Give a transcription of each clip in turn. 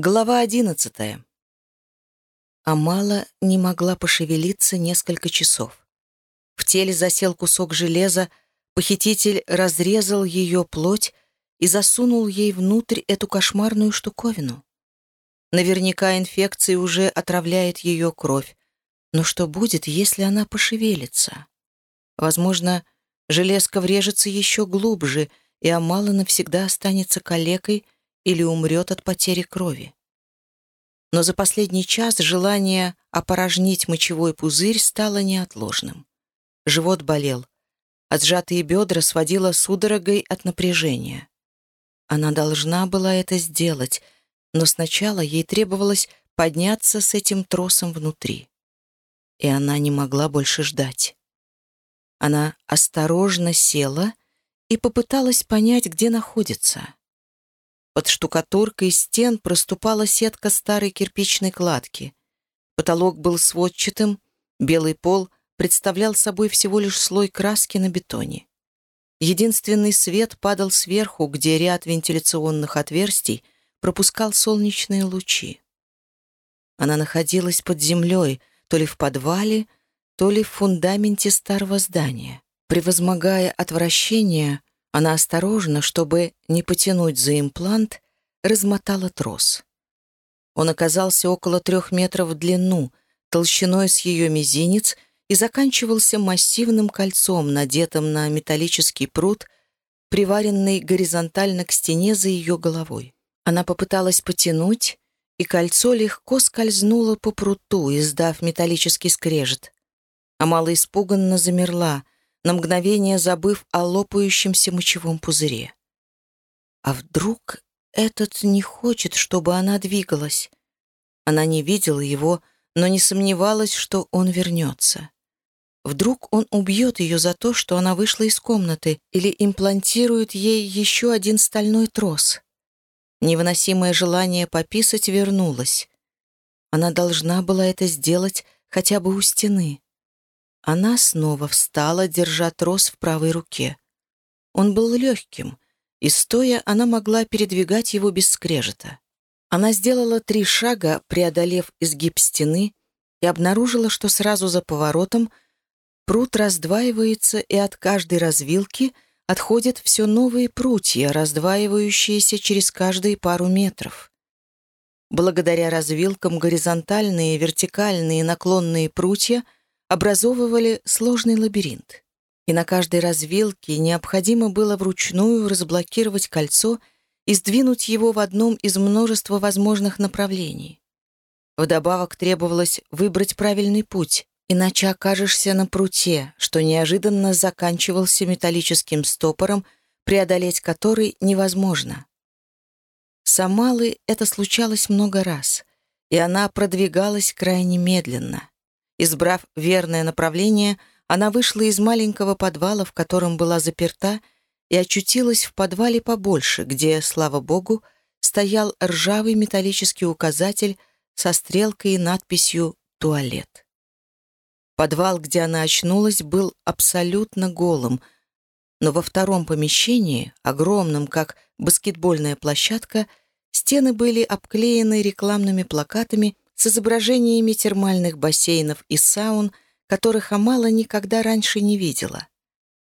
Глава одиннадцатая. Амала не могла пошевелиться несколько часов. В теле засел кусок железа, похититель разрезал ее плоть и засунул ей внутрь эту кошмарную штуковину. Наверняка инфекция уже отравляет ее кровь. Но что будет, если она пошевелится? Возможно, железка врежется еще глубже, и Амала навсегда останется калекой — или умрет от потери крови. Но за последний час желание опорожнить мочевой пузырь стало неотложным. Живот болел, а сжатые бедра сводило судорогой от напряжения. Она должна была это сделать, но сначала ей требовалось подняться с этим тросом внутри. И она не могла больше ждать. Она осторожно села и попыталась понять, где находится. Под штукатуркой стен проступала сетка старой кирпичной кладки. Потолок был сводчатым, белый пол представлял собой всего лишь слой краски на бетоне. Единственный свет падал сверху, где ряд вентиляционных отверстий пропускал солнечные лучи. Она находилась под землей, то ли в подвале, то ли в фундаменте старого здания. Превозмогая отвращение, она осторожно, чтобы не потянуть за имплант, размотала трос. Он оказался около трех метров в длину, толщиной с ее мизинец и заканчивался массивным кольцом, надетым на металлический пруд, приваренный горизонтально к стене за ее головой. Она попыталась потянуть, и кольцо легко скользнуло по пруту, издав металлический скрежет. Амала испуганно замерла — на мгновение забыв о лопающемся мочевом пузыре. А вдруг этот не хочет, чтобы она двигалась? Она не видела его, но не сомневалась, что он вернется. Вдруг он убьет ее за то, что она вышла из комнаты, или имплантирует ей еще один стальной трос. Невыносимое желание пописать вернулось. Она должна была это сделать хотя бы у стены. Она снова встала, держа трос в правой руке. Он был легким, и стоя она могла передвигать его без скрежета. Она сделала три шага, преодолев изгиб стены, и обнаружила, что сразу за поворотом пруд раздваивается, и от каждой развилки отходят все новые прутья, раздваивающиеся через каждые пару метров. Благодаря развилкам горизонтальные, вертикальные наклонные прутья — образовывали сложный лабиринт. И на каждой развилке необходимо было вручную разблокировать кольцо и сдвинуть его в одном из множества возможных направлений. Вдобавок требовалось выбрать правильный путь, иначе окажешься на пруте, что неожиданно заканчивался металлическим стопором, преодолеть который невозможно. С Амалой это случалось много раз, и она продвигалась крайне медленно. Избрав верное направление, она вышла из маленького подвала, в котором была заперта, и очутилась в подвале побольше, где, слава богу, стоял ржавый металлический указатель со стрелкой и надписью «Туалет». Подвал, где она очнулась, был абсолютно голым, но во втором помещении, огромном, как баскетбольная площадка, стены были обклеены рекламными плакатами с изображениями термальных бассейнов и саун, которых Амала никогда раньше не видела.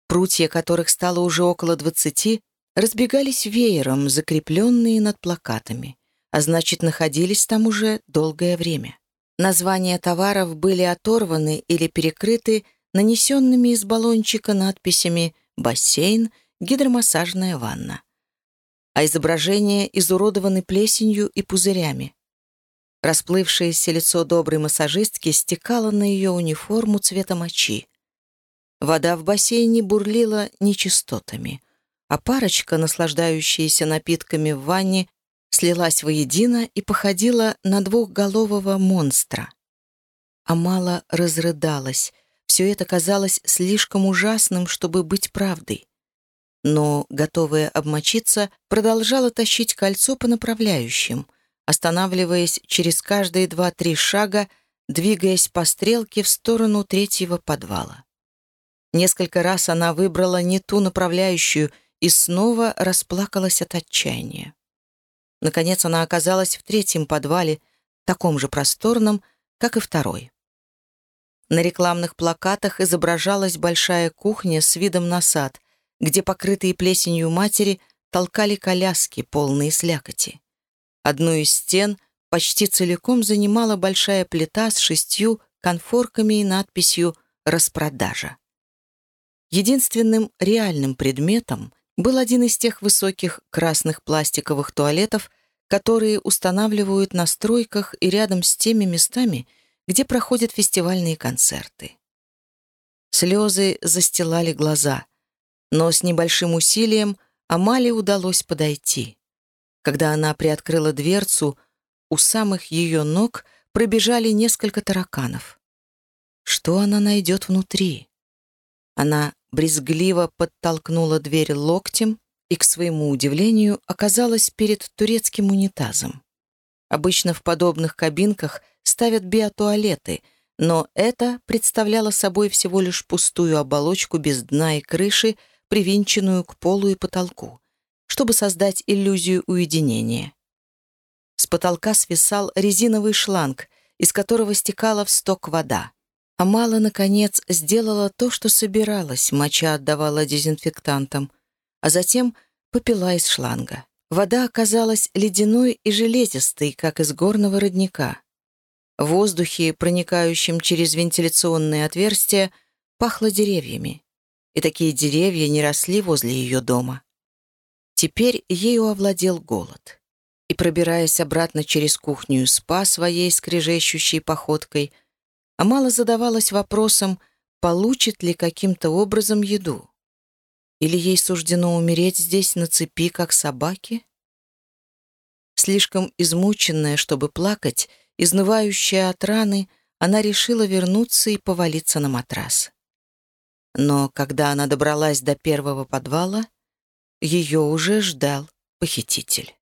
Прутья которых стало уже около двадцати, разбегались веером, закрепленные над плакатами, а значит, находились там уже долгое время. Названия товаров были оторваны или перекрыты нанесенными из баллончика надписями «бассейн», «гидромассажная ванна». А изображения изуродованы плесенью и пузырями. Расплывшееся лицо доброй массажистки стекало на ее униформу цвета мочи. Вода в бассейне бурлила нечистотами, а парочка, наслаждающаяся напитками в ванне, слилась воедино и походила на двухголового монстра. Амала разрыдалась. Все это казалось слишком ужасным, чтобы быть правдой. Но, готовая обмочиться, продолжала тащить кольцо по направляющим — останавливаясь через каждые два-три шага, двигаясь по стрелке в сторону третьего подвала. Несколько раз она выбрала не ту направляющую и снова расплакалась от отчаяния. Наконец она оказалась в третьем подвале, таком же просторном, как и второй. На рекламных плакатах изображалась большая кухня с видом на сад, где покрытые плесенью матери толкали коляски, полные слякоти. Одну из стен почти целиком занимала большая плита с шестью конфорками и надписью «Распродажа». Единственным реальным предметом был один из тех высоких красных пластиковых туалетов, которые устанавливают на стройках и рядом с теми местами, где проходят фестивальные концерты. Слезы застилали глаза, но с небольшим усилием Амале удалось подойти. Когда она приоткрыла дверцу, у самых ее ног пробежали несколько тараканов. Что она найдет внутри? Она брезгливо подтолкнула дверь локтем и, к своему удивлению, оказалась перед турецким унитазом. Обычно в подобных кабинках ставят биотуалеты, но это представляло собой всего лишь пустую оболочку без дна и крыши, привинченную к полу и потолку, чтобы создать иллюзию уединения. С потолка свисал резиновый шланг, из которого стекала в сток вода. Амала, наконец, сделала то, что собиралась, моча отдавала дезинфектантам, а затем попила из шланга. Вода оказалась ледяной и железистой, как из горного родника. В воздухе, проникающем через вентиляционные отверстия, пахло деревьями. И такие деревья не росли возле ее дома. Теперь ею овладел голод. И, пробираясь обратно через кухню спа своей скрежещущей походкой, Амала задавалась вопросом, получит ли каким-то образом еду. Или ей суждено умереть здесь на цепи, как собаки? Слишком измученная, чтобы плакать, изнывающая от раны, она решила вернуться и повалиться на матрас. Но когда она добралась до первого подвала, ее уже ждал похититель.